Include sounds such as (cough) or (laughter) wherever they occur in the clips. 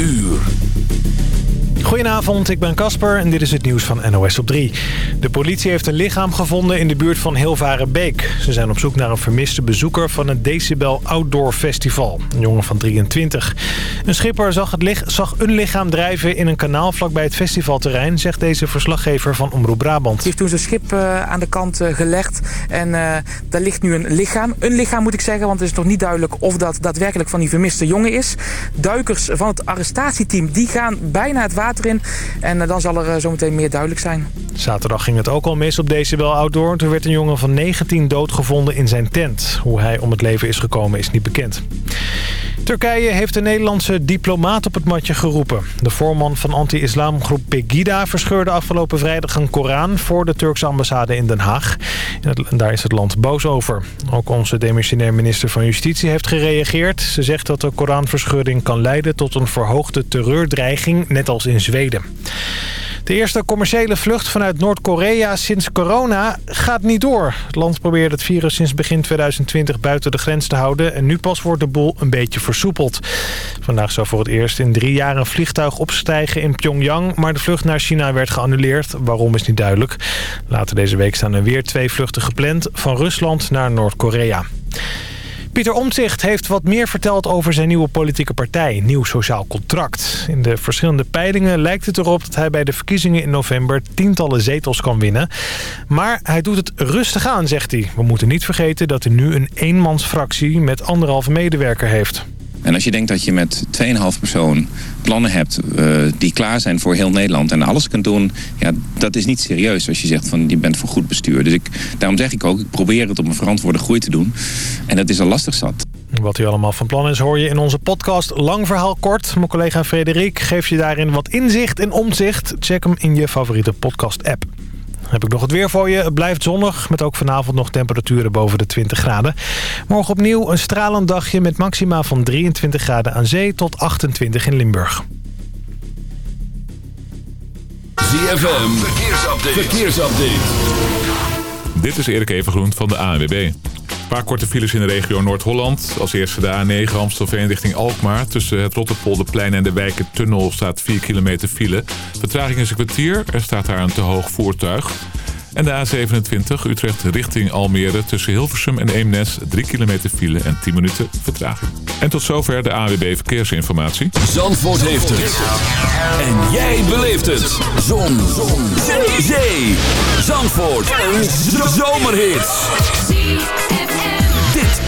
uur. Goedenavond, ik ben Casper en dit is het nieuws van NOS op 3. De politie heeft een lichaam gevonden in de buurt van Hilvarenbeek. Ze zijn op zoek naar een vermiste bezoeker van het Decibel Outdoor Festival. Een jongen van 23. Een schipper zag, het zag een lichaam drijven in een kanaal vlakbij het festivalterrein... zegt deze verslaggever van Omroep Brabant. Hij heeft toen zijn schip uh, aan de kant uh, gelegd en uh, daar ligt nu een lichaam. Een lichaam moet ik zeggen, want het is nog niet duidelijk of dat daadwerkelijk van die vermiste jongen is. Duikers van het arrestatieteam die gaan bijna het water En dan zal er zometeen meer duidelijk zijn. Zaterdag ging het ook al mis op Decibel Outdoor. Toen werd een jongen van 19 doodgevonden in zijn tent. Hoe hij om het leven is gekomen is niet bekend. Turkije heeft de Nederlandse diplomaat op het matje geroepen. De voorman van anti-islamgroep Pegida verscheurde afgelopen vrijdag een Koran... voor de Turkse ambassade in Den Haag. En daar is het land boos over. Ook onze demissionair minister van Justitie heeft gereageerd. Ze zegt dat de Koranverscheuring kan leiden tot een verhoogde terreurdreiging... net als in Zweden. De eerste commerciële vlucht vanuit Noord-Korea sinds corona gaat niet door. Het land probeert het virus sinds begin 2020 buiten de grens te houden... en nu pas wordt de boel een beetje versoepeld. Vandaag zou voor het eerst in drie jaar een vliegtuig opstijgen in Pyongyang... maar de vlucht naar China werd geannuleerd. Waarom is niet duidelijk. Later deze week staan er weer twee vluchten gepland... van Rusland naar Noord-Korea. Pieter Omtzigt heeft wat meer verteld over zijn nieuwe politieke partij, Nieuw Sociaal Contract. In de verschillende peilingen lijkt het erop dat hij bij de verkiezingen in november tientallen zetels kan winnen. Maar hij doet het rustig aan, zegt hij. We moeten niet vergeten dat hij nu een eenmansfractie met anderhalve medewerker heeft. En als je denkt dat je met 2,5 persoon plannen hebt uh, die klaar zijn voor heel Nederland en alles kunt doen, ja, dat is niet serieus als je zegt van je bent voor goed bestuur. Dus ik, daarom zeg ik ook, ik probeer het op een verantwoorde groei te doen. En dat is al lastig zat. Wat u allemaal van plan is hoor je in onze podcast Lang Verhaal Kort. Mijn collega Frederik geeft je daarin wat inzicht en omzicht. Check hem in je favoriete podcast app heb ik nog het weer voor je. Het blijft zonnig, met ook vanavond nog temperaturen boven de 20 graden. Morgen opnieuw een stralend dagje met maxima van 23 graden aan zee tot 28 in Limburg. ZFM, verkeersupdate. verkeersupdate. Dit is Erik Evengroen van de ANWB paar korte files in de regio Noord-Holland. Als eerste de A9 Amstelveen richting Alkmaar. Tussen het Rotterpolderplein en de Wijkentunnel staat 4 kilometer file. Vertraging is een kwartier. Er staat daar een te hoog voertuig. En de A27 Utrecht richting Almere tussen Hilversum en Eemnes 3 kilometer file en 10 minuten vertraging. En tot zover de AWB Verkeersinformatie. Zandvoort heeft het. En jij beleeft het. Zon. Zon. Zee. Zandvoort. Een zomerhit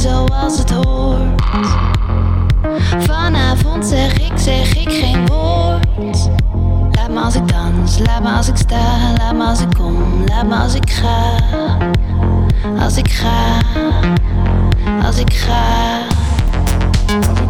zoals het hoort. Vanavond zeg ik, zeg ik geen woord. Laat me als ik dans, laat me als ik sta, laat me als ik kom, laat me als ik ga. Als ik ga, als ik ga. Als ik ga.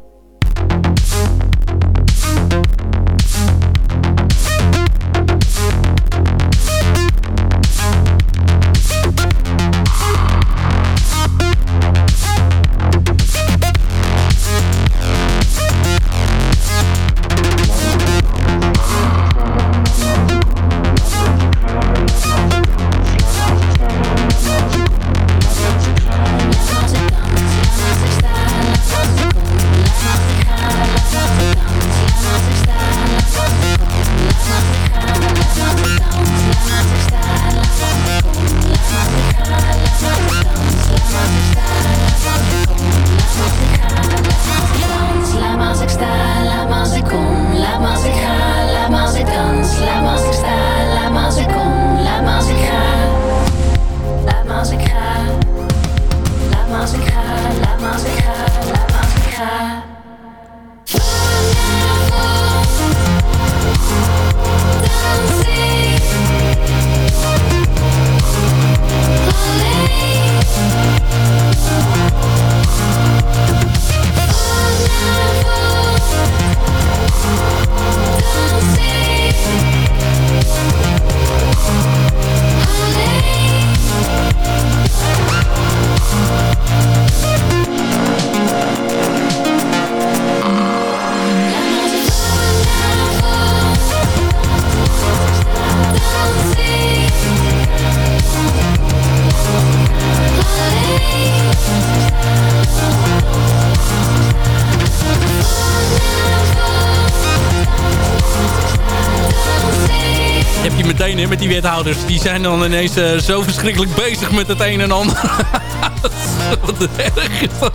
Wethouders. Die zijn dan ineens uh, zo verschrikkelijk bezig met het een en ander. (laughs) Wat erg is dat.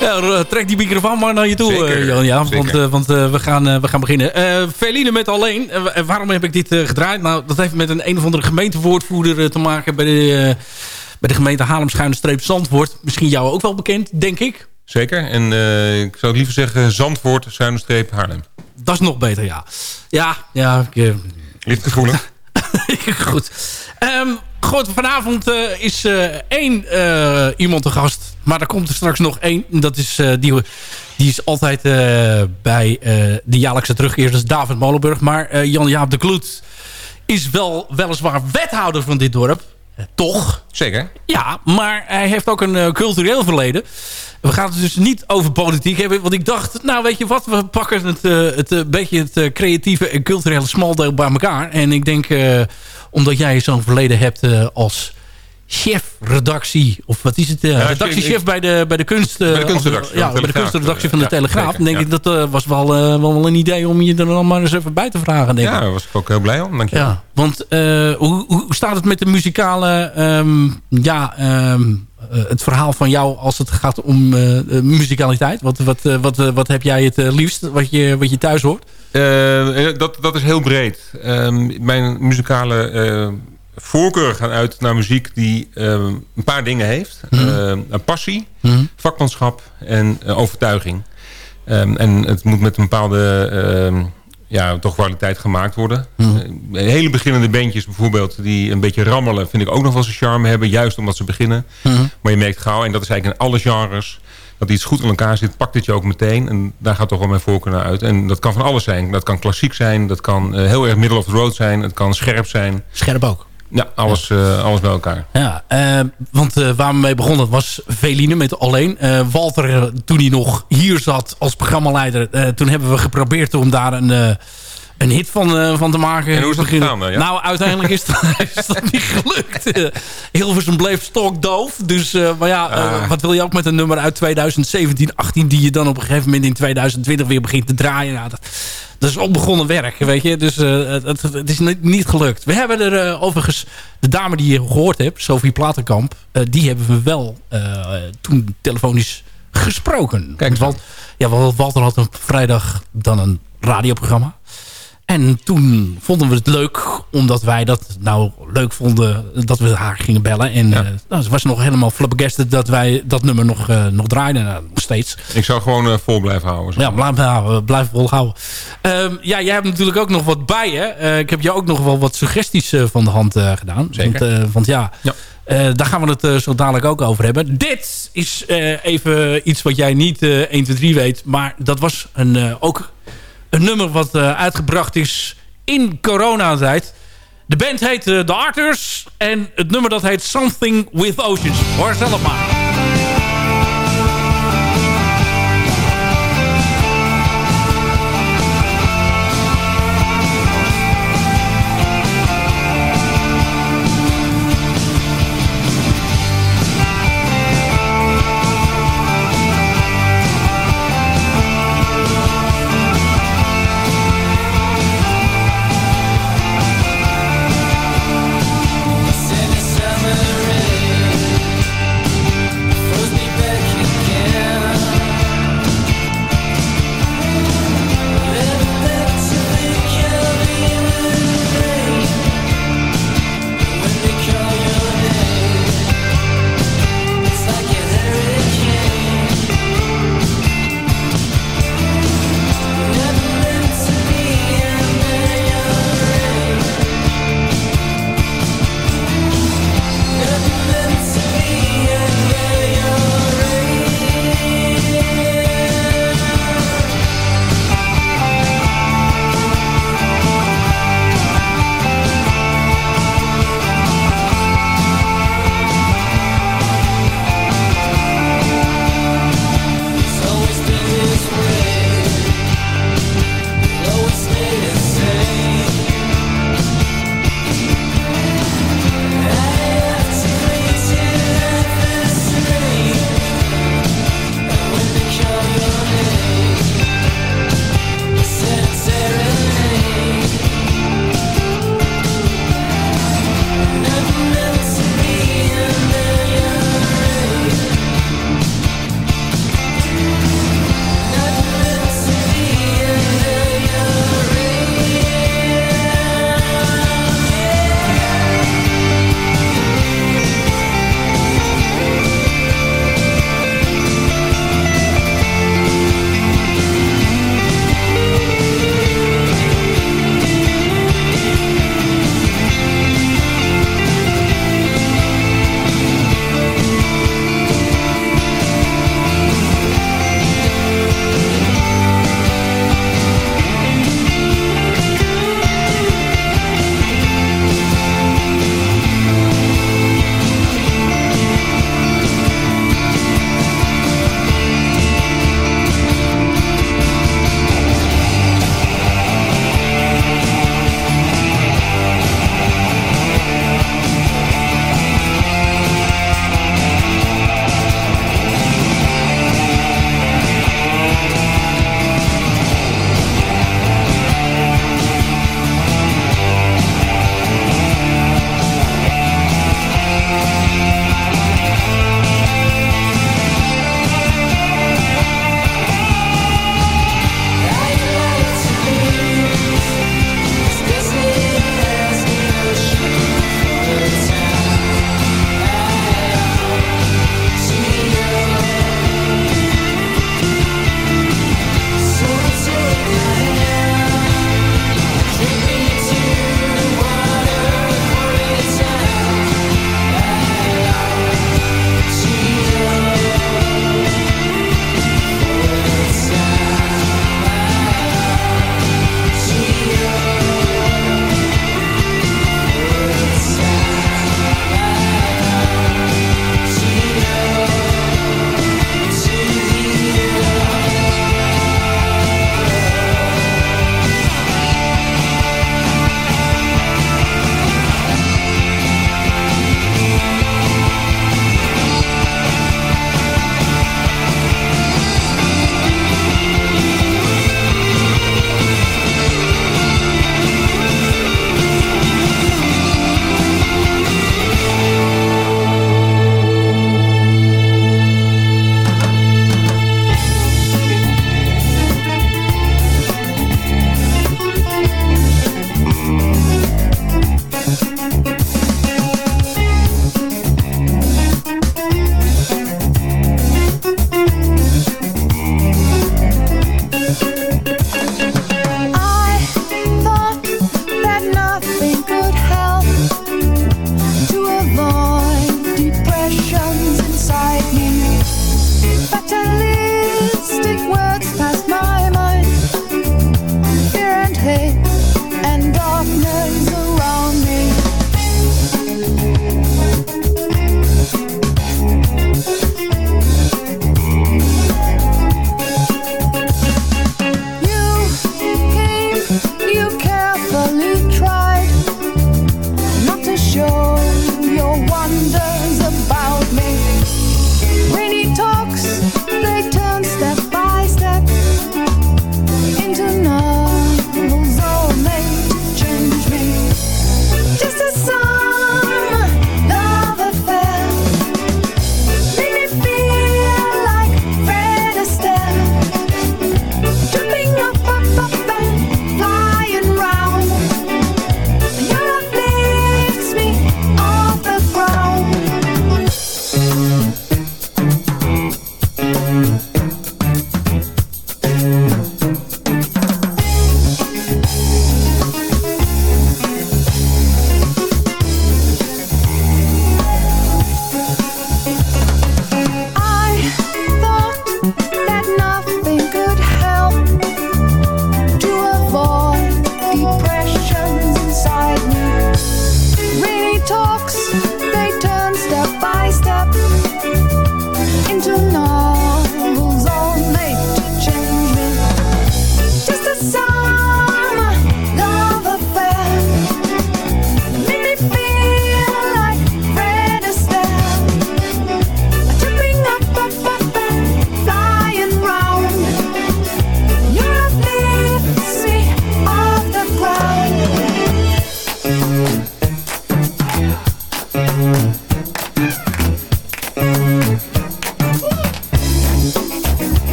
Ja, trek die microfoon maar naar je toe, Zeker, Jan. Ja, want, uh, uh, we, gaan, we gaan beginnen. Feline met alleen. waarom heb ik dit gedraaid? Nou, dat heeft met een een of andere gemeentewoordvoerder te maken... bij de, bij de gemeente Haarlem-Zandvoort. Misschien jou ook wel bekend, denk ik. Zeker. En ik zou liever zeggen Zandvoort, Schuine Haarlem. Dat is nog beter, ja. Ja, ja. Ik, Liefdevoelig. (laughs) Goed. Um, goed, vanavond uh, is uh, één uh, iemand te gast. Maar er komt er straks nog één. Dat is, die, die is altijd bij de jaarlijkse terugkeer. Dat is David Molenburg. Maar Jan-Jaap de Kloet is wel weliswaar wethouder van dit dorp. Toch? Zeker. Ja, maar hij heeft ook een cultureel verleden. We gaan het dus niet over politiek hebben. Want ik dacht, nou weet je wat, we pakken het, uh, het beetje het creatieve en culturele smaldeel bij elkaar. En ik denk, omdat jij zo'n verleden hebt als chefredactie, of wat is het, ja, redactiechef bij de, bij de kunst... bij de kunstredactie. ja, bij de kunstredactie van de Telegraaf. Denk ik, dat was wel, wel, wel een idee om je er dan maar eens even bij te vragen. Denk ja, daar was ik ook heel blij om, dank je. Ja, want hoe, hoe staat het met de muzikale, um, ja... Um, uh, het verhaal van jou als het gaat om uh, muzikaliteit? Wat, wat, uh, wat, wat heb jij het liefst, wat je, wat je thuis hoort? dat, dat is heel breed. mijn muzikale voorkeur gaan uit naar muziek die een paar dingen heeft. Mm -hmm. een passie, mm -hmm. vakmanschap en overtuiging. en het moet met een bepaalde ja, toch kwaliteit gemaakt worden. Hmm. hele beginnende bandjes bijvoorbeeld die een beetje rammelen... vind ik ook nog wel zijn charme hebben. Juist omdat ze beginnen. Maar je merkt gauw, en dat is eigenlijk in alle genres... dat iets goed in elkaar zit, pakt het je ook meteen. En daar gaat toch wel mijn voorkeur naar uit. En dat kan van alles zijn. Dat kan klassiek zijn. Dat kan uh, heel erg middle of the road zijn. Het kan scherp zijn. Scherp ook. Ja, alles. Uh, alles bij elkaar. Ja, uh, want uh, waar we mee begonnen was Veline met Alleen. Walter, toen hij nog hier zat als programmaleider... toen hebben we geprobeerd om daar een, een hit van, van te maken. En hoe is dat gedaan? Ja? Nou, uiteindelijk is, dat, (laughs) is dat niet gelukt. Hilversum bleef stokdoof. Dus, maar ja, Ah. wat wil je ook met een nummer uit 2017, 18... die je dan op een gegeven moment in 2020 weer begint te draaien? Nou, dat, dat is onbegonnen werk, weet je. Dus uh, het, het, is niet, niet, gelukt. We hebben er uh, overigens, de dame die je gehoord hebt, Sophie Platenkamp... Uh, die hebben we wel toen telefonisch gesproken. Kijk, want ja, Walter had op vrijdag dan een radioprogramma. En toen vonden we het leuk, omdat wij dat nou leuk vonden... dat we haar gingen bellen. En ja. nou, ze was nog helemaal flabbergasted dat wij dat nummer nog, nog draaiden. Nou, steeds. Ik zou gewoon uh, vol blijven houden. Zo. Ja, blijf, nou, blijf vol houden. Um, ja, jij hebt natuurlijk ook nog wat bij, hè? ik heb je ook nog wel wat suggesties van de hand gedaan. Zeker. Want, want ja... ja. Daar gaan we het zo dadelijk ook over hebben. Dit is even iets wat jij niet 1, 2, 3 weet. Maar dat was een, ook een nummer wat uitgebracht is in coronatijd. De band heet The Arters. En het nummer dat heet Something With Oceans. Hoor zelf maar.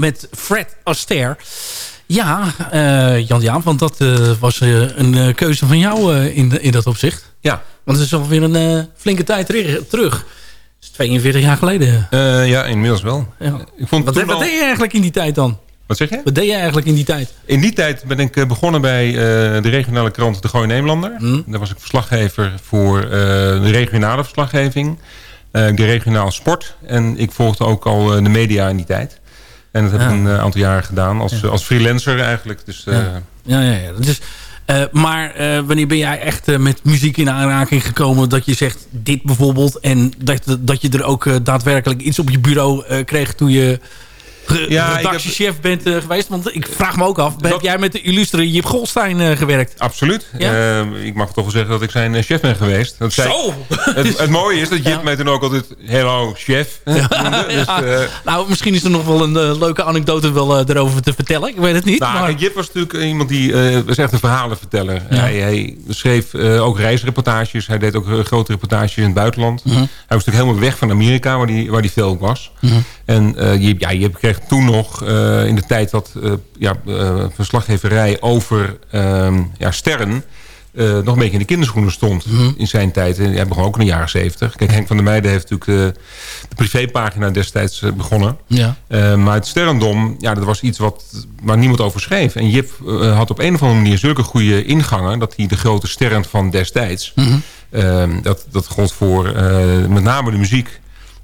Met Fred Astaire. Ja, uh, Jan-Jaan, want dat uh, was uh, een keuze van jou in, in dat opzicht. Ja. Want het is alweer een flinke tijd terug. Dat is 42 jaar geleden. ja, inmiddels wel. Ja. Ik vond wat, wat deed je eigenlijk in die tijd dan? Wat zeg je? Wat deed je eigenlijk in die tijd? In die tijd ben ik begonnen bij de regionale krant De Gooi Neemlander. Mm. Daar was ik verslaggever voor de regionale verslaggeving. de regionaal sport. En ik volgde ook al de media in die tijd. En dat heb ik een eh, aantal jaren gedaan als, als freelancer eigenlijk. Dus, ja. Eh, ja, ja, ja. Dus, maar wanneer ben jij echt met muziek in aanraking gekomen... dat je zegt dit bijvoorbeeld... en dat, dat je er ook daadwerkelijk iets op je bureau kreeg... toen je ja, redactiechef heb... bent uh, geweest? Want ik vraag me ook af, dat... heb jij met de illustre Jip Golstein uh, gewerkt? Absoluut. Ja? Uh, ik mag toch wel zeggen dat ik zijn chef ben geweest. Dat Zo! (laughs) het, het, mooie is dat Jip mij toen ook altijd hello chef. (laughs) Dus, nou, misschien is er nog wel een leuke anekdote wel erover te vertellen. Ik weet het niet. Nou, maar... Jip was natuurlijk iemand die was echt een verhalenverteller. Hij, hij, schreef ook reisreportages. Hij deed ook grote reportages in het buitenland. -huh. Hij was natuurlijk helemaal weg van Amerika, waar hij waar die veel was. -huh. En Jip, ja, Jip kreeg toen nog uh, in de tijd dat uh, ja, uh, verslaggeverij over ja, sterren... nog een beetje in de kinderschoenen stond mm -hmm. in zijn tijd. En hij begon ook in de jaren zeventig. Kijk, Henk van der Meijden heeft natuurlijk de, de privépagina destijds begonnen. Ja. maar het sterrendom, ja, dat was iets wat, waar niemand over schreef. En Jip had op een of andere manier zulke goede ingangen... dat hij de grote sterren van destijds... Mm -hmm. dat, dat gold voor met name de muziek...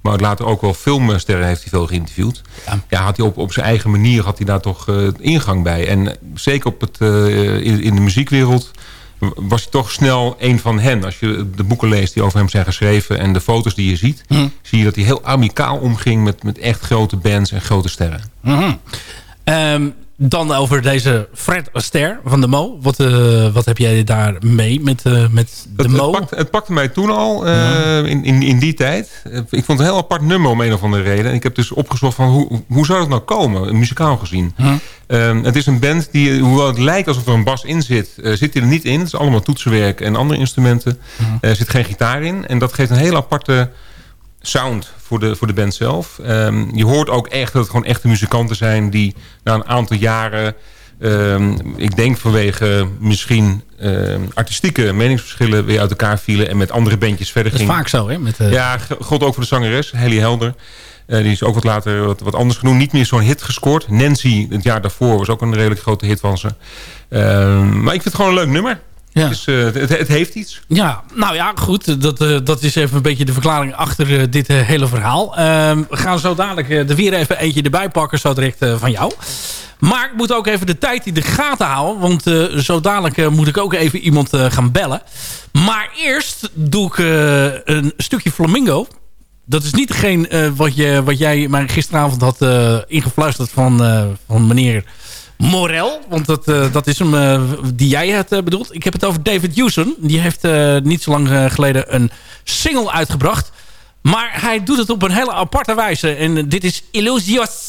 Maar later ook wel filmsterren heeft hij veel geïnterviewd. Ja. ja, had hij op, op zijn eigen manier had hij daar toch uh, ingang bij. En zeker op het, uh, in, in de muziekwereld was hij toch snel een van hen. Als je de boeken leest die over hem zijn geschreven... en de foto's die je ziet... Hm. zie je dat hij heel amicaal omging met, met echt grote bands en grote sterren. Hm. Um, dan over deze Fred Astaire van de Mo. Wat, uh, wat heb jij daar mee met, uh, met de het, Mo? Het pakte, het pakte mij toen al, uh, ja. in, in, in die tijd. Ik vond het een heel apart nummer om een of andere reden. En ik heb dus opgezocht van hoe, hoe zou dat nou komen, muzikaal gezien. Ja. Um, het is een band die, hoewel het lijkt alsof er een bas in zit... zit hij er niet in. Het is allemaal toetsenwerk en andere instrumenten. Ja. Er zit geen gitaar in. En dat geeft een heel aparte sound voor de, voor de band zelf. Um, je hoort ook echt dat het gewoon echte muzikanten zijn... die na een aantal jaren... Um, ik denk vanwege misschien um, artistieke meningsverschillen... weer uit elkaar vielen en met andere bandjes verder gingen. Dat is vaak zo, hè? Met, uh... Ja, god ook voor de zangeres, Helly Helder. Uh, die is ook wat later wat, wat anders genoemd. Niet meer zo'n hit gescoord. Nancy, het jaar daarvoor, was ook een redelijk grote hit van ze. maar ik vind het gewoon een leuk nummer. Ja. Dus, uh, het, het, heeft iets. Ja, nou ja, goed. Dat, uh, dat is even een beetje de verklaring achter uh, dit hele verhaal. Ehm, we gaan zo dadelijk er weer even eentje erbij pakken, zo direct van jou. Maar ik moet ook even de tijd in de gaten houden. Want zo dadelijk moet ik ook even iemand gaan bellen. Maar eerst doe ik een stukje flamingo. Dat is niet degene wat, je, wat jij mij gisteravond had ingefluisterd van, van meneer... Morel, want dat, uh, dat is hem uh, die jij het uh, bedoelt. Ik heb het over David Houston. Die heeft niet zo lang geleden een single uitgebracht. Maar hij doet het op een hele aparte wijze. En dit is Illusios.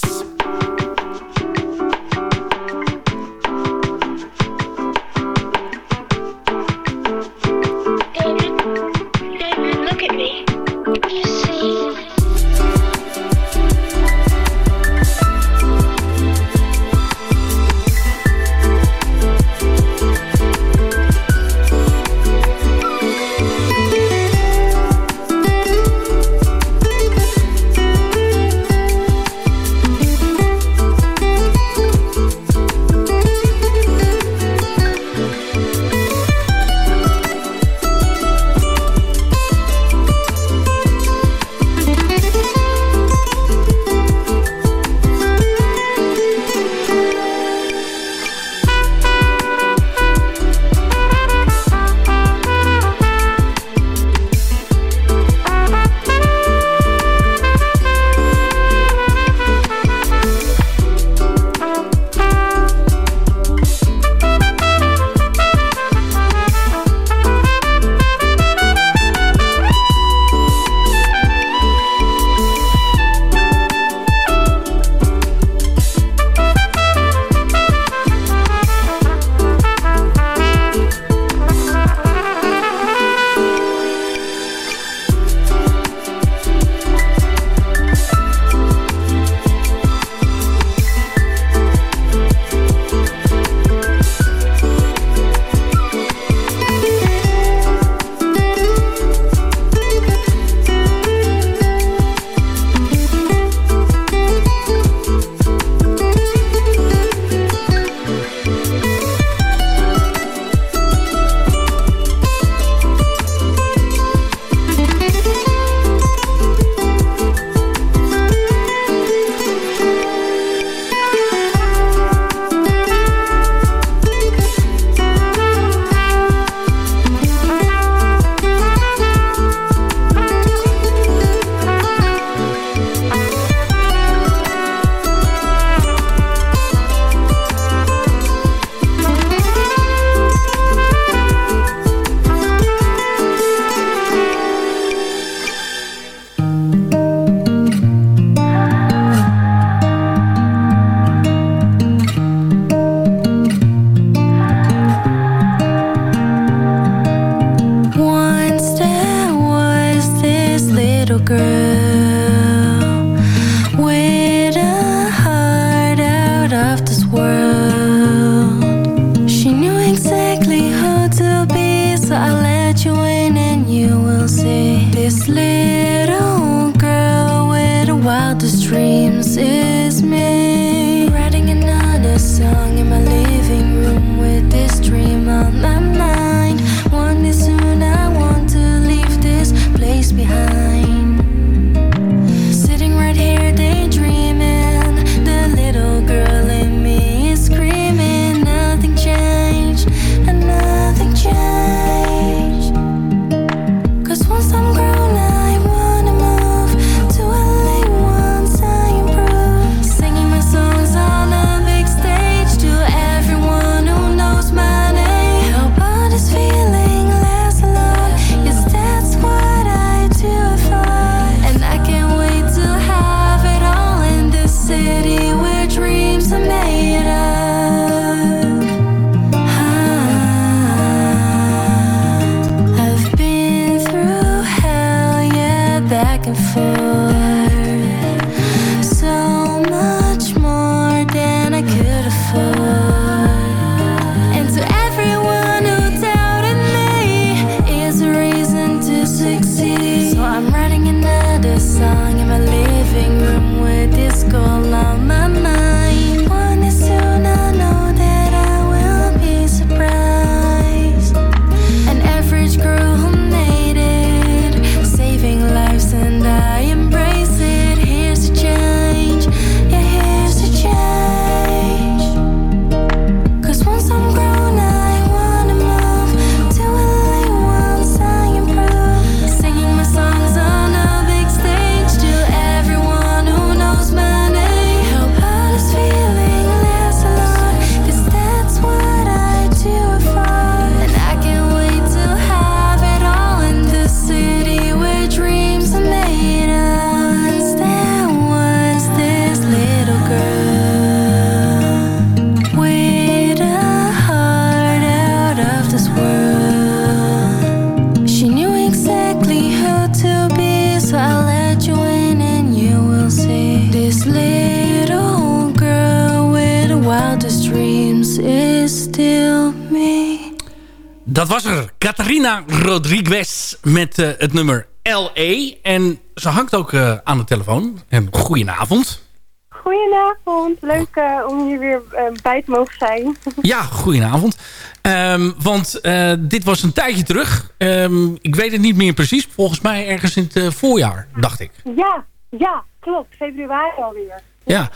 Dat was er. Catharina Rodriguez met eh, het nummer L.E. En ze hangt ook eh, aan de telefoon. En goedenavond. Goedenavond, leuk eh, om hier weer bij te mogen zijn. (laughs) Ja, goedenavond. Ehm, want dit was een tijdje terug. Ehm, ik weet het niet meer precies. Volgens mij ergens in het voorjaar, dacht ik. ja, ja, klopt, februari alweer. Ja,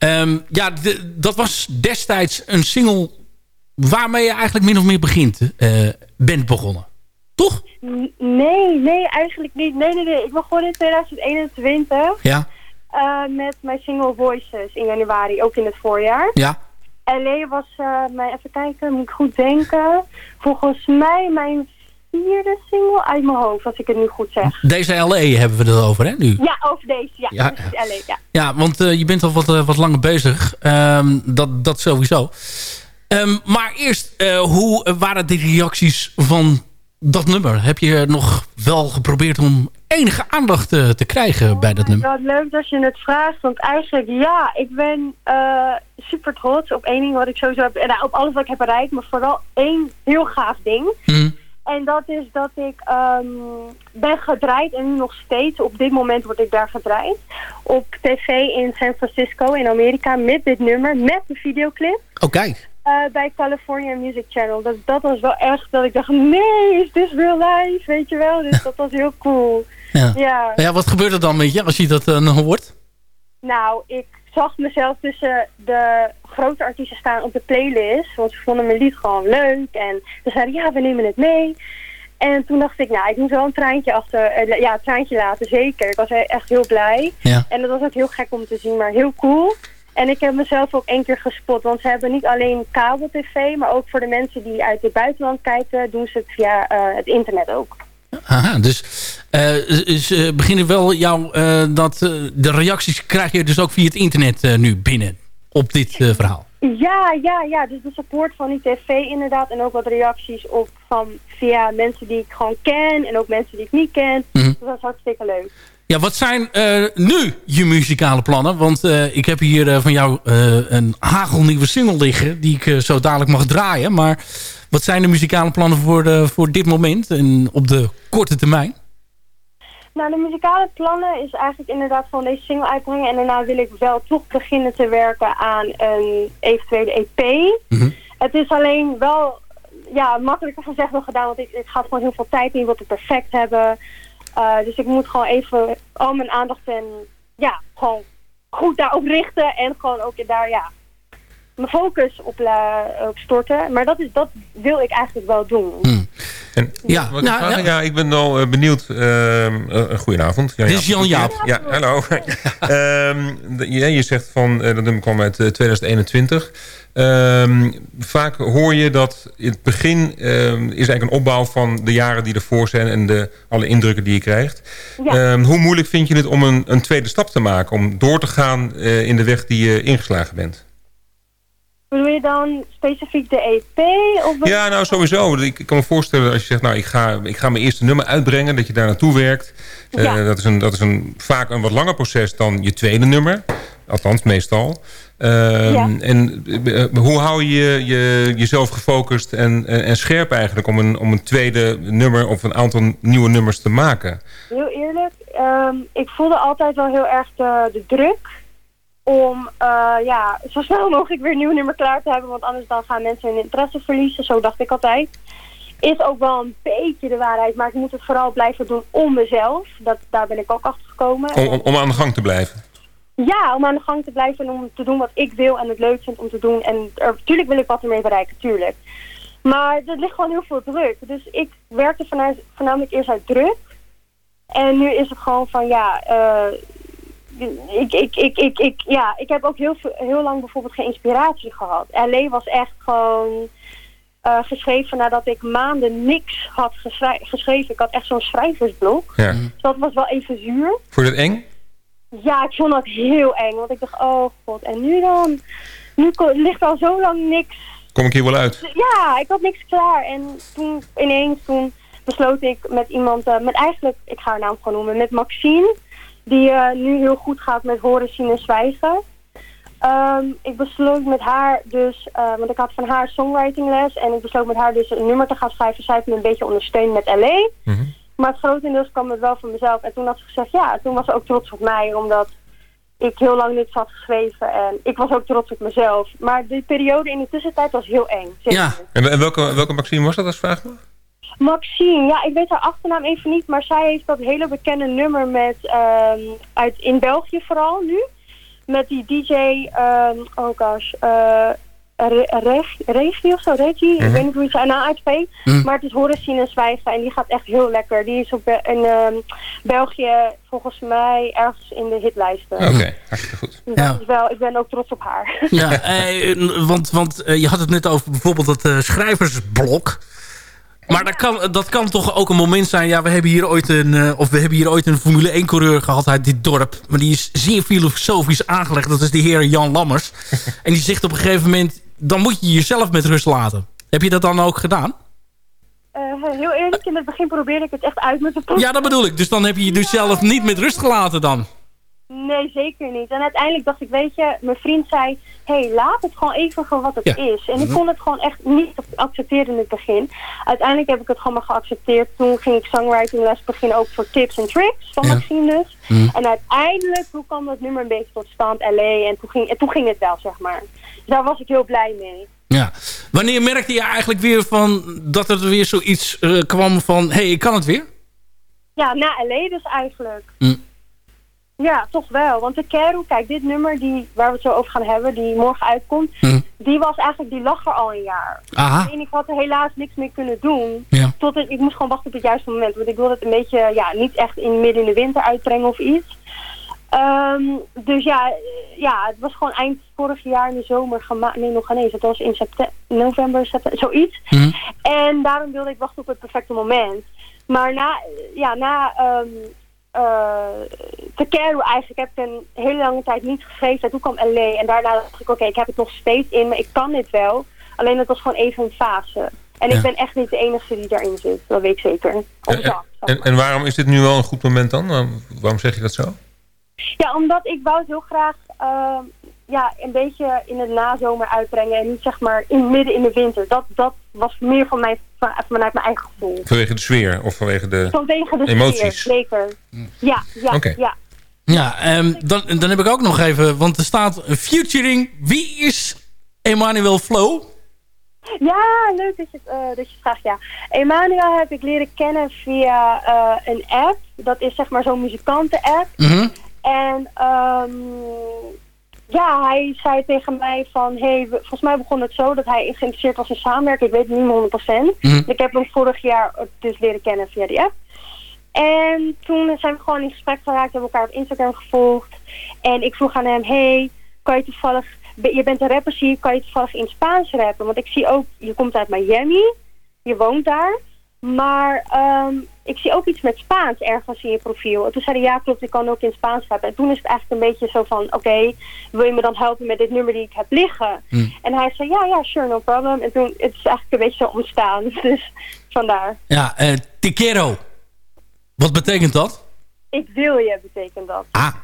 Ehm, ja dat was destijds een single waarmee je eigenlijk min of meer begint, eh, bent begonnen. Toch? Nee, nee, eigenlijk niet. Nee, nee, nee. Ik begon in 2021 Ja, eh, met mijn single Voices in januari, ook in het voorjaar. ja. LA was eh, mijn, even kijken, moet ik goed denken. Volgens mij mijn vierde single uit mijn hoofd, als ik het nu goed zeg. Deze LE hebben we het over, hè, nu? Ja, over deze, ja. Ja. LA, ja. Ja, want je bent al wat, wat langer bezig. Ehm, dat, dat sowieso. Ehm, maar eerst, eh, hoe waren de reacties van dat nummer? Heb je nog wel geprobeerd om enige aandacht eh, te krijgen bij dat nummer? Wat leuk dat je het vraagt, want eigenlijk ja, ik ben eh, super trots op één ding wat ik sowieso heb, en op alles wat ik heb bereikt, maar vooral één heel gaaf ding. Hm. En dat is dat ik ehm, ben gedraaid en nu nog steeds, op dit moment word ik daar gedraaid, op tv in San Francisco in Amerika met dit nummer, met de videoclip. Oh, kijk. Eh, bij California Music Channel. Dat, dat was wel echt dat ik dacht, nee, is this real life? Weet je wel, dus dat was heel cool. (laughs) Ja. Ja. ja, wat gebeurt er dan met je als je dat uh, hoort? Nou, ik zag mezelf tussen de grote artiesten staan op de playlist. Want ze vonden mijn lied gewoon leuk. En ze zeiden, ja, we nemen het mee. En toen dacht ik, nou, ik moet wel een traantje achter, eh, ja, een traantje laten, zeker. Ik was echt heel blij. Ja. En dat was ook heel gek om te zien, maar heel cool. En ik heb mezelf ook één keer gespot, want ze hebben niet alleen kabel-tv, maar ook voor de mensen die uit het buitenland kijken, doen ze het via eh, het internet ook. Aha, dus uh, is, uh, beginnen wel jou, uh, dat, de reacties krijg je dus ook via het internet nu binnen op dit verhaal? Ja, ja, ja. Dus de support van die tv inderdaad. En ook wat reacties op van via mensen die ik gewoon ken. En ook mensen die ik niet ken. Mm -hmm. Dus dat is hartstikke leuk. Ja, wat zijn uh, nu je muzikale plannen? Want uh, ik heb hier uh, van jou een hagelnieuwe single liggen... die ik zo dadelijk mag draaien. Maar Wat zijn de muzikale plannen voor, de, voor dit moment en op de korte termijn? Nou, de muzikale plannen is eigenlijk inderdaad gewoon deze single uitbrengen. En daarna wil ik wel toch beginnen te werken aan een eventuele EP. Het is alleen wel ja, makkelijker gezegd dan gedaan. Want ik, het gaat gewoon heel veel tijd in. Ik wil het perfect hebben. Uh, dus ik moet gewoon even al mijn aandacht en ja, gewoon goed daarop richten. En gewoon ook daar, ja, mijn focus op, la, op storten. Maar dat, is, dat wil ik eigenlijk wel doen. Hmm. En, Ja, nou, vraag ik? ja. ja, ik ben wel eh, benieuwd. ehm eh, goedenavond. Jan Dit is Jan Jaap. Ja, hallo. (laughs) Ehm, de- ja, je zegt van, eh, dat nummer kwam uit eh, 2021. Ehm, vaak hoor je dat in het begin ehm, is eigenlijk een opbouw van de jaren die ervoor zijn en de, alle indrukken die je krijgt. Ja. Ehm, hoe moeilijk vind je het om een, een tweede stap te maken? Om door te gaan eh, in de weg die je ingeslagen bent? Bedoel je dan specifiek de EP? Of Ja, nou sowieso. Ik, kan me voorstellen als je zegt, nou ik ga, ik ga mijn eerste nummer uitbrengen, dat je daar naartoe werkt. Eh, Ja. dat is, een, dat is een, vaak een wat langer proces dan je tweede nummer. Althans, meestal. Ehm, Ja. En eh, hoe hou je, je jezelf gefocust en, en, en scherp eigenlijk om een, om een tweede nummer of een aantal nieuwe nummers te maken? Heel eerlijk, ehm, ik voelde altijd wel heel erg de, de druk om eh, ja, zo snel mogelijk weer een nieuw nummer klaar te hebben. Want anders dan gaan mensen hun interesse verliezen. Zo dacht ik altijd. Is ook wel een beetje de waarheid. Maar ik moet het vooral blijven doen om mezelf. Dat, daar ben ik ook achter gekomen. Om, om, om aan de gang te blijven? Ja, om aan de gang te blijven en om te doen wat ik wil en het leuk vind om te doen. En er, tuurlijk wil ik wat ermee bereiken, tuurlijk. Maar er ligt gewoon heel veel druk. Dus ik werkte vanuit, voornamelijk eerst uit druk. En nu is het gewoon van, ja, eh, ik, ik, ik, ik, ik, ja, ik heb ook heel, veel, heel lang bijvoorbeeld geen inspiratie gehad. LA was echt gewoon eh, geschreven nadat ik maanden niks had geschreven. Ik had echt zo'n schrijversblok. Ja. Dus dat was wel even zuur. Vond je dat eng? Ja, ik vond dat heel eng. Want ik dacht, oh god, en nu dan? Nu ligt al zo lang niks. Kom ik hier wel uit? Ja, ik had niks klaar. En toen ineens, toen besloot ik met iemand, eh, met eigenlijk, ik ga haar naam gewoon noemen, met Maxine. Die eh, nu heel goed gaat met horen, zien en zwijgen. Ehm, ik besloot met haar dus, eh, want ik had van haar songwritingles. En ik besloot met haar dus een nummer te gaan schrijven. Zij heeft me een beetje ondersteund met LA. Mhm. Maar het grotendeels kwam het wel van mezelf. En toen had ze gezegd, ja, toen was ze ook trots op mij. Omdat ik heel lang niks had geschreven. En ik was ook trots op mezelf. Maar die periode in de tussentijd was heel eng. zeker. Ja. En, en welke, welke Maxime was dat als vraag? Maxine, ja, ik weet haar achternaam even niet. Maar zij heeft dat hele bekende nummer met, ehm, uit, in België vooral nu. Met die DJ, ehm, oh gosh, eh Re- Reg- Regie of zo, Regie. Ik weet niet hoe je zijn naam uitspreekt. Mhm. Maar het is horen, zien en zwijgen. En die gaat echt heel lekker. Die is op, Be- in ehm, België volgens mij ergens in de hitlijsten. Oké, hartstikke goed. Dus Ja. dat is wel, ik ben ook trots op haar. Ja, eh, want, want eh, je had het net over bijvoorbeeld dat eh, schrijversblok. Maar dat kan, dat kan toch ook een moment zijn... Ja, we hebben hier ooit een, eh, of we hebben hier ooit een Formule 1 coureur gehad uit dit dorp. Maar die is zeer filosofisch aangelegd. Dat is de heer Jan Lammers. (laughs) en die zegt op een gegeven moment... Dan moet je jezelf met rust laten. Heb je dat dan ook gedaan? Eh, heel eerlijk, in het begin probeerde ik het echt uit met de proef. Ja, dat bedoel ik. Dus dan heb je je dus zelf niet met rust gelaten dan. Nee, zeker niet. En uiteindelijk dacht ik, weet je, mijn vriend zei... hé, hey, laat het gewoon even voor wat het Ja. is. En ik kon het gewoon echt niet accepteren in het begin. Uiteindelijk heb ik het gewoon maar geaccepteerd. Toen ging ik songwriting les beginnen, ook voor tips en tricks van Ja. Maxime dus. Mhm. En uiteindelijk, toen kwam dat nummer een beetje tot stand, LA. En toen ging, en toen ging het wel, zeg maar. Daar was ik heel blij mee. Ja. Wanneer merkte je eigenlijk weer van dat er weer zoiets eh, kwam van... Hé, hey, ik kan het weer? Ja, na LA dus eigenlijk. Hm. Ja, toch wel. Want de Keru, kijk, dit nummer die, waar we het zo over gaan hebben, die morgen uitkomt, Hm. die was eigenlijk, die lag er al een jaar. Aha. En ik had er helaas niks mee kunnen doen. Ja. Tot het, ik moest gewoon wachten op het juiste moment. Want ik wilde het een beetje, ja, niet echt in midden in de winter uitbrengen of iets. Ehm, dus ja, ja, het was gewoon eind vorig jaar in de zomer gemaakt. Nee, nog geen eens. Het was in september, november, september, zoiets. Hm. En daarom wilde ik wachten op het perfecte moment. Maar na, ja, na ehm eh, te Cairo eigenlijk heb ik een hele lange tijd niet geschreven. En toen kwam LA. En daarna dacht ik, oké, ik heb het nog steeds in, maar ik kan dit wel. Alleen het was gewoon even een fase. En Ja. ik ben echt niet de enige die daarin zit. Dat weet ik zeker. En, en, waarom is dit nu wel een goed moment dan? Waarom zeg je dat zo? Ja, omdat ik wou het heel graag... ehm, ja, een beetje in het nazomer uitbrengen en niet zeg maar in, midden in de winter. Dat, dat was meer van mij, van, vanuit mijn eigen gevoel. Vanwege de sfeer of vanwege de Vanwege de emoties? sfeer, zeker. Ja, ja, Oké. ja. Ja, ehm, dan, dan heb ik ook nog even... Want er staat een featuring. Wie is Emmanuel Flow? Ja, leuk dat je, het, eh, dat je vraagt, ja. Emmanuel heb ik leren kennen via eh, een app. Dat is zeg maar zo'n muzikanten-app. Mhm. En ehm, ja, hij zei tegen mij van... Hey, volgens mij begon het zo dat hij geïnteresseerd was in samenwerken. Ik weet het niet meer 100%. Mhm. Ik heb hem vorig jaar dus leren kennen via die app. En toen zijn we gewoon in gesprek geraakt. Hebben elkaar op Instagram gevolgd. En ik vroeg aan hem... Hey, kan je toevallig... Je bent een rapper, zie ik. Kan je toevallig in Spaans rappen? Want ik zie ook... Je komt uit Miami. Je woont daar. Maar ehm, ik zie ook iets met Spaans ergens in je profiel. En toen zei hij, ja klopt, ik kan ook in Spaans rappen. En toen is het eigenlijk een beetje zo van, oké, wil je me dan helpen met dit nummer die ik heb liggen? En hij zei, ja, ja, sure, no problem. En toen het is eigenlijk een beetje zo ontstaan. (laughs) Dus vandaar. Ja, Tiquero. Wat betekent dat? Ik wil je, betekent dat. Ah,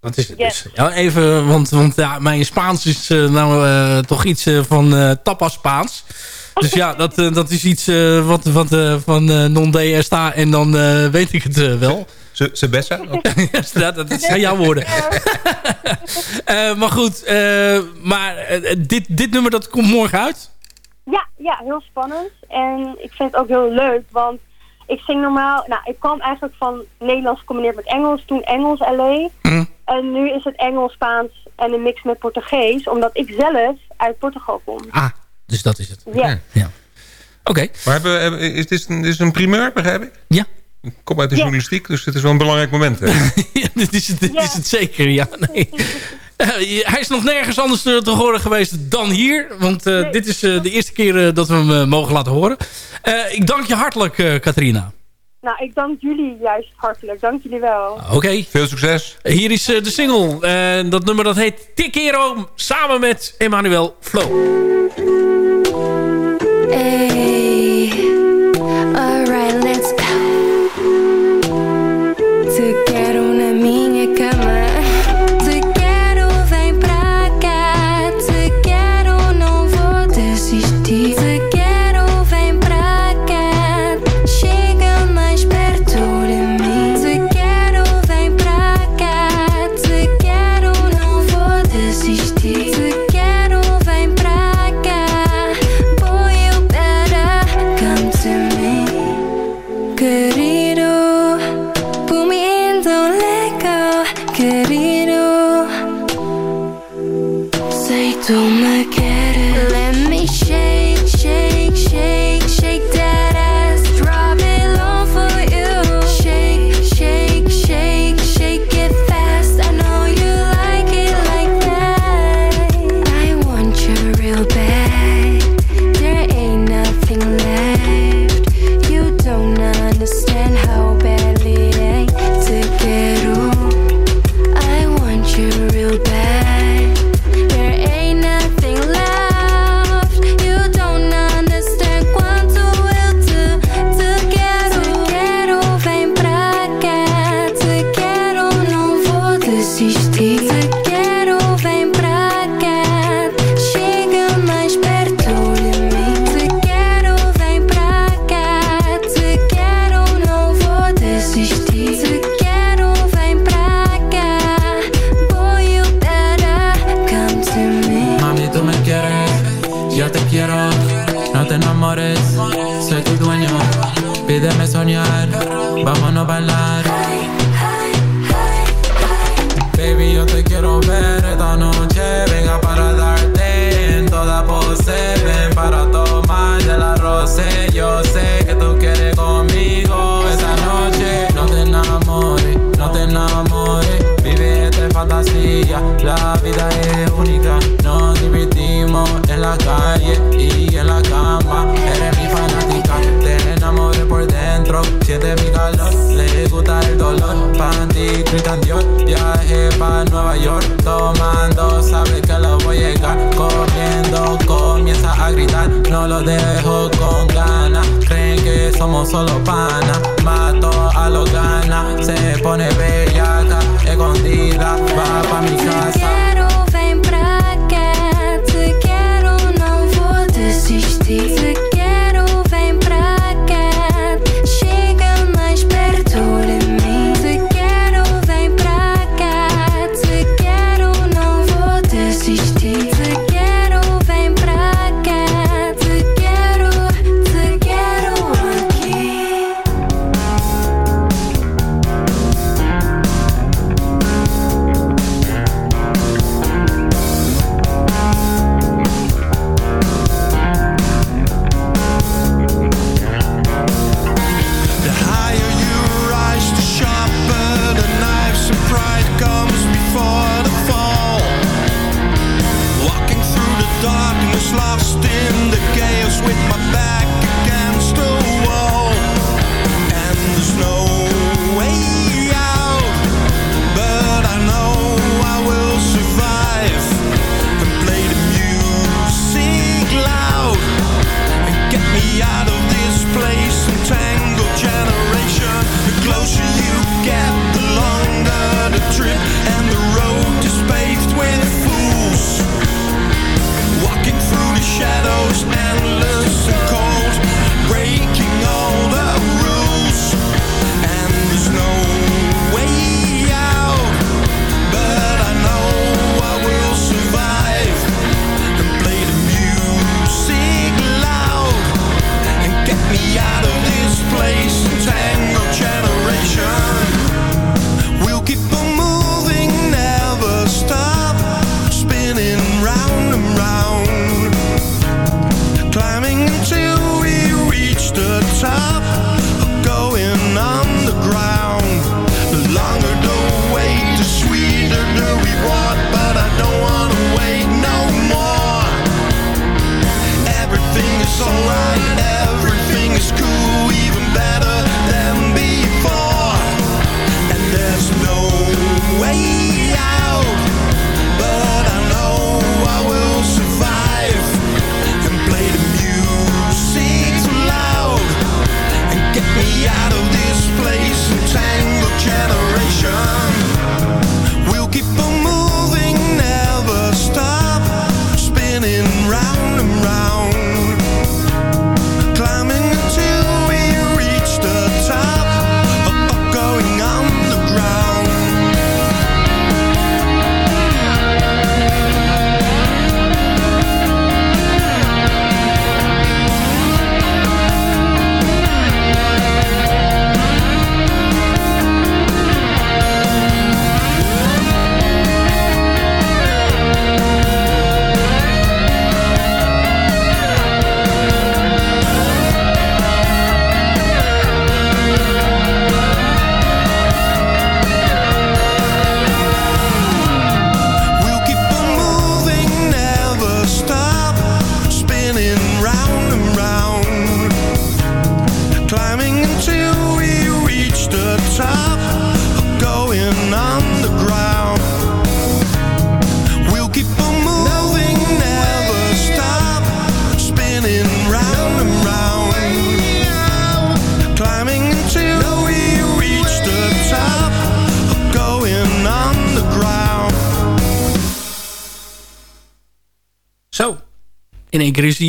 dat is het Yes. dus. Ja, even, want, want ja, mijn Spaans is eh, nou eh, toch iets van tapas Spaans. Dus ja, dat, eh, dat is iets eh, wat, wat eh, van eh, non de sta en dan eh, weet ik het wel. Se- Sebessa? (laughs) Dat, dat zijn jouw woorden. (laughs) Eh, maar goed, eh, maar dit, dit nummer dat komt morgen uit. Ja, ja, heel spannend. En ik vind het ook heel leuk, want ik zing normaal... Nou, ik kwam eigenlijk van Nederlands gecombineerd met Engels, toen Engels LA. En nu is het Engels, Spaans en een mix met Portugees, omdat ik zelf uit Portugal kom. Ah, dus dat is het. Ja. Ja. Oké. Maar hebben, hebben- is dit een, is een primeur, begrijp ik? Ja. Ik kom uit de Ja. journalistiek, dus dit is wel een belangrijk moment. hè? (laughs) Ja, dit is het, dit Ja. is het zeker, ja. Nee. (laughs) Eh, hij is nog nergens anders te te horen geweest dan hier. Want eh, dit is eh, de eerste keer eh, dat we hem eh, mogen laten horen. Eh, ik dank je hartelijk, eh Katrina. Nou, ik dank jullie juist hartelijk. Dank jullie wel. Oké, Veel succes. hier is eh, de single. En dat nummer dat heet Tikero samen met Emmanuel Flow. Hey,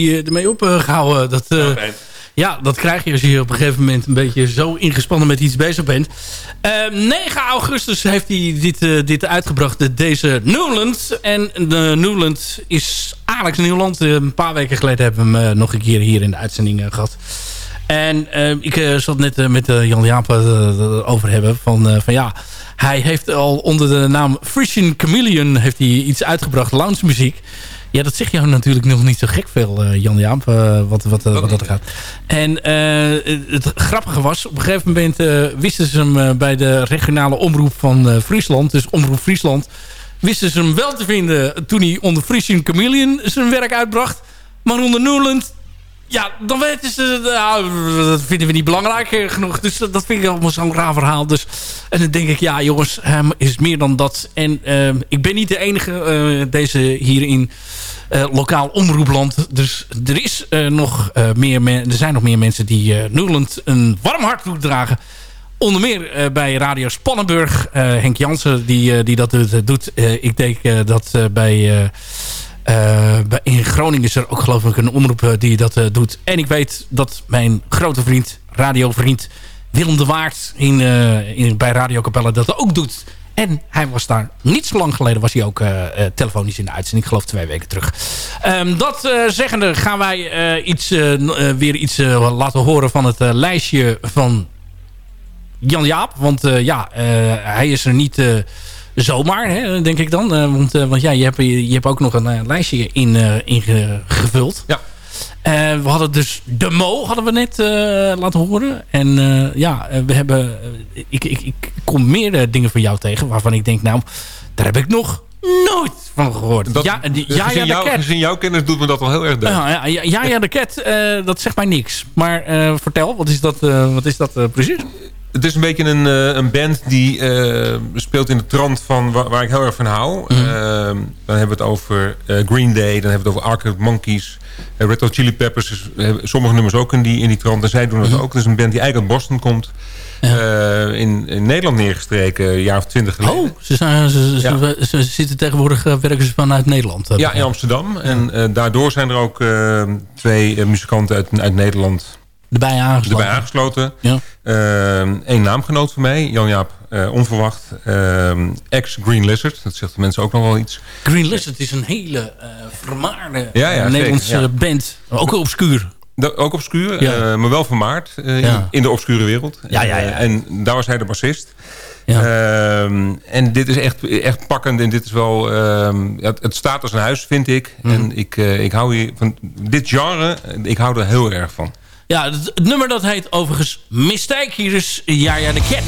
is hij ermee opgehouden. dat, ja, dat krijg je als je op een gegeven moment een beetje zo ingespannen met iets bezig bent. 9 augustus heeft hij dit, dit uitgebracht, deze Newland. En de Newland is Alex Nieuwland. een paar weken geleden hebben we hem nog een keer hier in de uitzending gehad. En ik zat net met Jan Jaap over hebben van, van ja... Hij heeft al onder de naam Frisian Chameleon heeft hij iets uitgebracht, lounge muziek. Ja, dat zegt jou natuurlijk nog niet zo gek veel, uh, Jan Jaap, uh, wat, wat, uh, wat dat gaat. En het grappige was, op een gegeven moment wisten ze hem bij de regionale omroep van Friesland, dus Omroep Friesland, wisten ze hem wel te vinden toen hij onder Frisian Chameleon zijn werk uitbracht. Maar onder Newland ja, dan weten ze... Nou, dat vinden we niet belangrijk eh, genoeg. Dus dat, vind ik allemaal zo'n raar verhaal. Dus, en dan denk ik, ja jongens, um, is meer dan dat. En uh, ik ben niet de enige, deze hier in lokaal omroepland. Dus er, is, nog, meer er zijn nog meer mensen die Newland een warm hart toedragen. Onder meer bij Radio Spannenburg. Henk Jansen die, die dat doet. ik denk dat bij... Uh, in Groningen is er ook geloof ik een omroep uh, die dat uh, doet. En ik weet dat mijn grote vriend, radiovriend Willem de Waard in, in, bij Radio Capelle dat ook doet. En hij was daar niet zo lang geleden was hij ook telefonisch in de uitzending. Ik geloof twee weken terug. Um, dat zeggende gaan wij iets, weer iets laten horen van het lijstje van Jan Jaap. Want ja, hij is er niet zomaar, hè, denk ik dan. Uh, want, uh, want ja, je hebt, je, hebt ook nog een uh, lijstje in, ingevuld. Ja. we hadden dus de Mo, hadden we net laten horen. En ja, we hebben... ik, ik, ik kom meer dingen van jou tegen waarvan ik denk, nou, daar heb ik nog nooit van gehoord. Dat, ja, die, ja, ja, de jou, cat. jouw kennis doet me dat wel heel erg duidelijk. Ja, ja, ja, ja, de cat, dat zegt mij niks. Maar vertel, wat is dat, wat is dat precies? Het is een beetje een, uh, een band die uh, speelt in de trant van waar, waar, ik heel erg van hou. Mm. Uh, dan hebben we het over Green Day, dan hebben we het over Arcade Monkeys. Red Hot Chili Peppers, sommige nummers ook in die, in die trant. En zij doen het mm. ook. Het is een band die eigenlijk uit Boston komt. Ja. In, in, Nederland neergestreken, een jaar of twintig geleden. Oh, ze, zijn, ze, ze, ze zitten tegenwoordig, werken ze vanuit Nederland. ja, in Amsterdam. En daardoor zijn er ook twee muzikanten uit, uit Nederland erbij aangesloten. Erbij aangesloten. Ja. Eén ehm, naamgenoot van mij, Jan-Jaap uh, Onverwacht. Ehm, Ex-Green Lizard, dat zegt de mensen ook nog wel iets. Green Lizard is een hele uh, vermaarde ja, ja, Nederlandse band. Ook obscuur. ook obscuur, uh, maar wel vermaard in, in, de obscure wereld. Ja, ja, ja. en daar was hij de bassist. Ja. Ehm, en dit is echt, echt pakkend. En dit is wel... het, het, staat als een huis, vind ik. Mm. En ik, ik hou hier van... Dit genre, ik hou er heel erg van. Ja, het, nummer dat heet overigens Mistake. Hier is Jaja de Cat.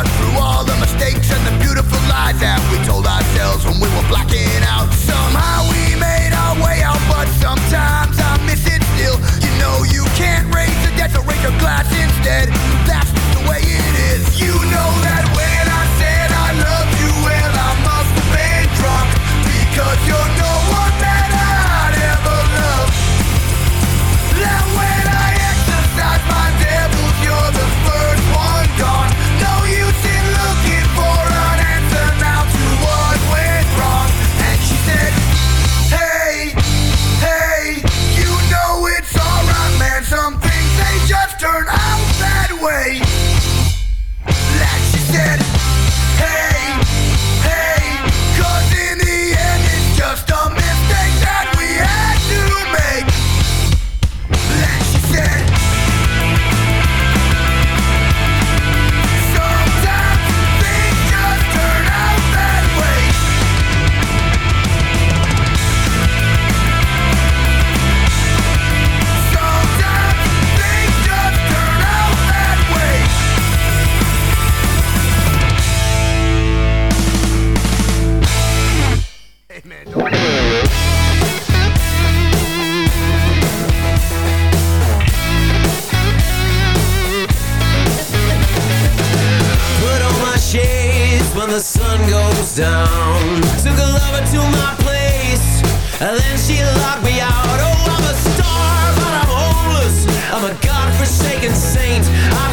on through all the mistakes and the beautiful lies that we told ourselves when we were blacking out. Somehow we made our way out, but sometimes I miss it still. You know you can't raise the dead so raise your glass instead. That's the way it is. You know that. I'm a godforsaken saint. After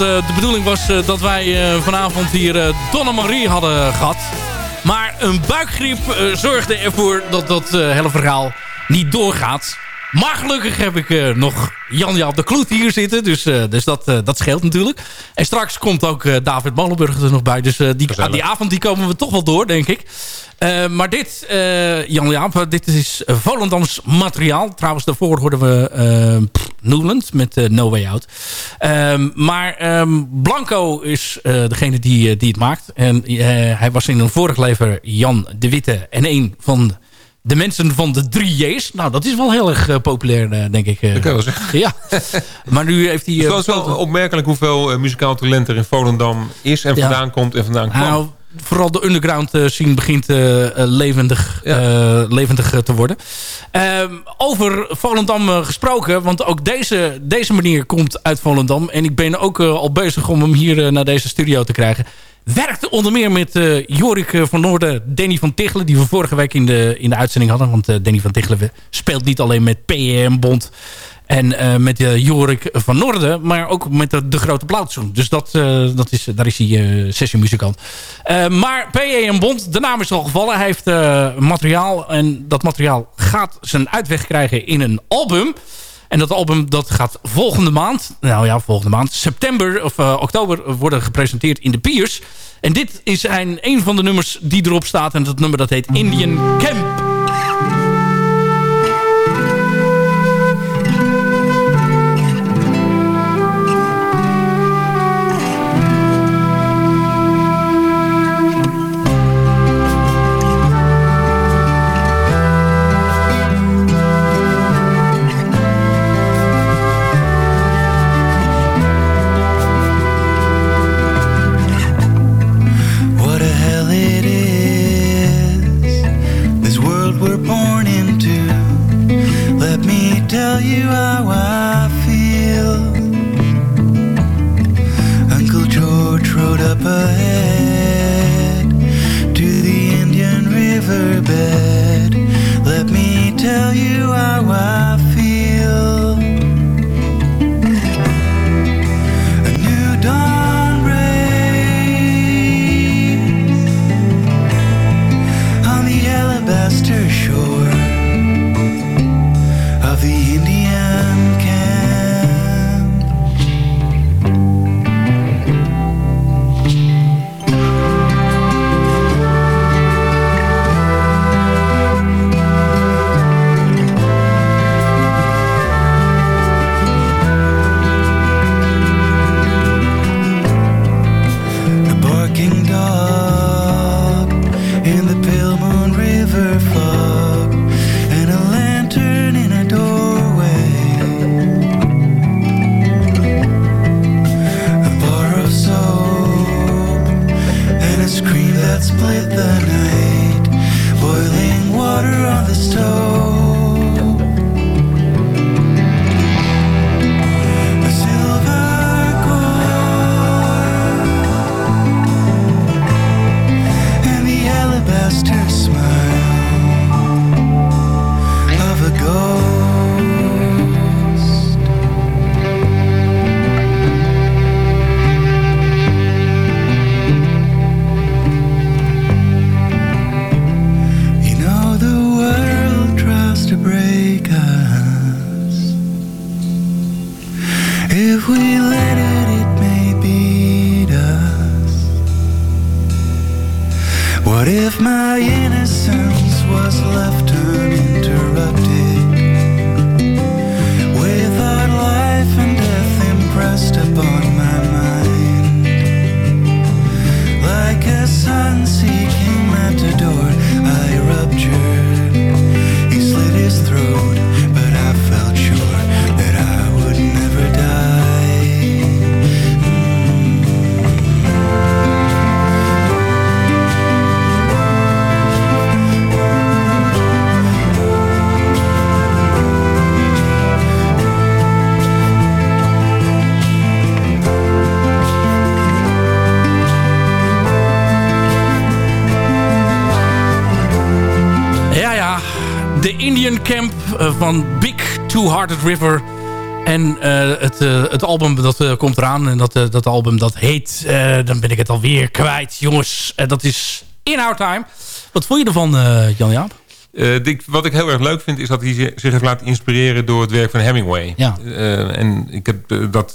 Eh, de bedoeling was eh, dat wij eh, vanavond hier Donna Marie hadden gehad. Maar een buikgriep zorgde ervoor dat dat hele verhaal niet doorgaat. Maar gelukkig heb ik eh, nog Jan-Jaap de Kloet hier zitten. Dus, eh, dus dat, eh, dat scheelt natuurlijk. En straks komt ook David Molenburg er nog bij. Dus die, die avond die komen we toch wel door, denk ik. Maar dit, Jan-Jaap, dit is Volendams materiaal. Trouwens, daarvoor hoorden we pff, Newland met No Way Out. Ehm, maar ehm, Blanco is degene die, die het maakt. En hij was in een vorig leven Jan de Witte en een van de mensen van de drie J's. Nou, dat is wel heel erg eh, populair, eh, denk ik. eh. Dat kan wel zeggen. Ja, (laughs) maar nu heeft hij... Wel- het is wel opmerkelijk hoeveel muzikaal talent er in Volendam is en Ja. vandaan komt en vandaan kwam. Nou, vooral de underground scene begint levendig, levendig te worden. Ehm, over Volendam gesproken, want ook deze, deze manier komt uit Volendam. En ik ben ook al bezig om hem hier naar deze studio te krijgen. Werkte onder meer met eh, Jorik eh, van Noorden, Danny van Tichelen... die we vorige week in de, in de uitzending hadden. Want eh, Danny van Tichelen speelt niet alleen met PEM Bond... En met Jorik van Noorden, maar ook met de, de grote blauwtsoen. Dus dat, dat is, daar is hij sessiemuzikant. Maar P.E.M. Bond, de naam is al gevallen. Hij heeft materiaal en dat materiaal gaat zijn uitweg krijgen in een album. En dat album dat gaat volgende maand, nou ja, volgende maand, september of oktober worden gepresenteerd in de Piers. En dit is een, een van de nummers die erop staat. En dat nummer dat heet Indian Camp. That split the night. Boiling water on the stove. Two-Hearted River. En eh, het, eh, het album dat eh, komt eraan. En dat, dat album dat heet... dan ben ik het alweer kwijt, jongens. Eh, dat is In Our Time. Wat vond je ervan, Jan-Jaap? Wat ik heel erg leuk vind is dat hij zi- zich heeft laten inspireren door het werk van Hemingway. Ja. En ik heb dat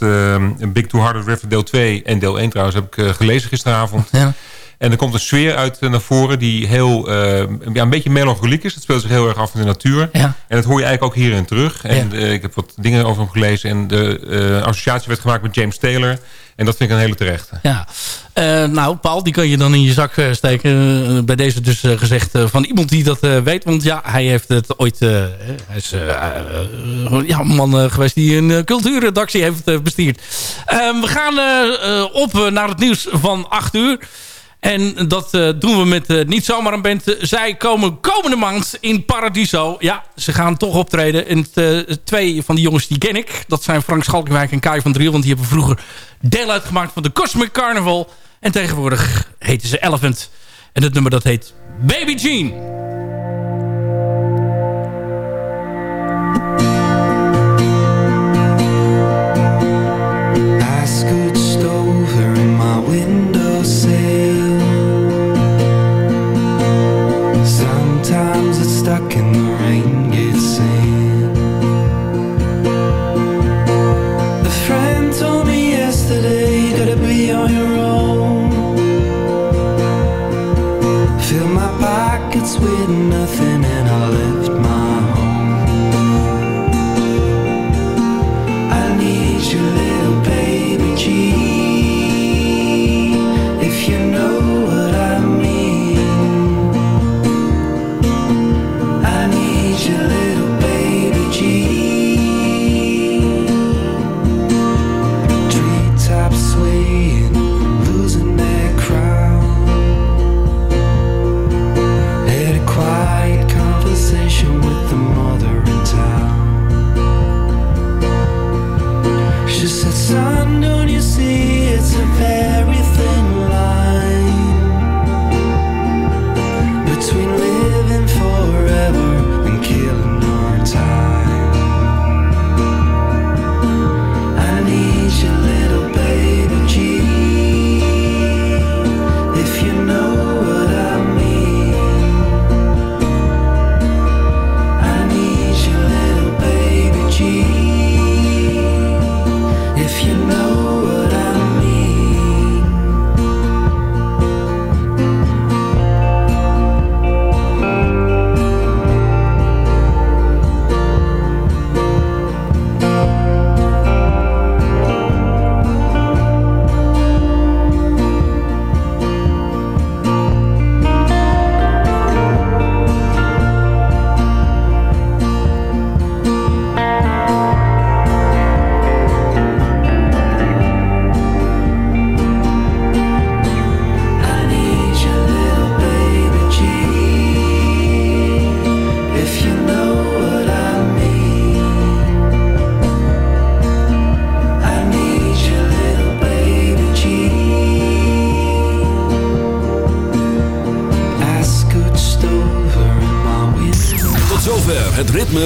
Big Two Hearted River deel 2 en deel 1 trouwens heb ik gelezen gisteravond. Ja. En er komt een sfeer uit eh, naar voren die heel, eh, ja, een beetje melancholiek is. Het speelt zich heel erg af in de natuur. Ja. En dat hoor je eigenlijk ook hierin terug. En eh, ik heb wat dingen over hem gelezen. En de associatie werd gemaakt met James Taylor. En dat vind ik een hele terechte. Ja. Nou, Paul, die kan je dan in je zak steken. Bij deze dus gezegd van iemand die dat weet. Want ja, hij heeft het ooit... hij is ja, een man geweest die een cultuurredactie heeft bestuurd. Eh, we gaan op naar het nieuws van 8 uur. En dat eh, doen we met eh, niet zomaar een band. Zij komen komende maand in Paradiso. Ja, ze gaan toch optreden. En eh, twee van die jongens die ken ik. Dat zijn Frank Schalkenwijk en Kai van Driel. Want die hebben vroeger deel uitgemaakt van de Cosmic Carnival. En tegenwoordig heten ze Elephant. En het nummer dat heet Baby Jean.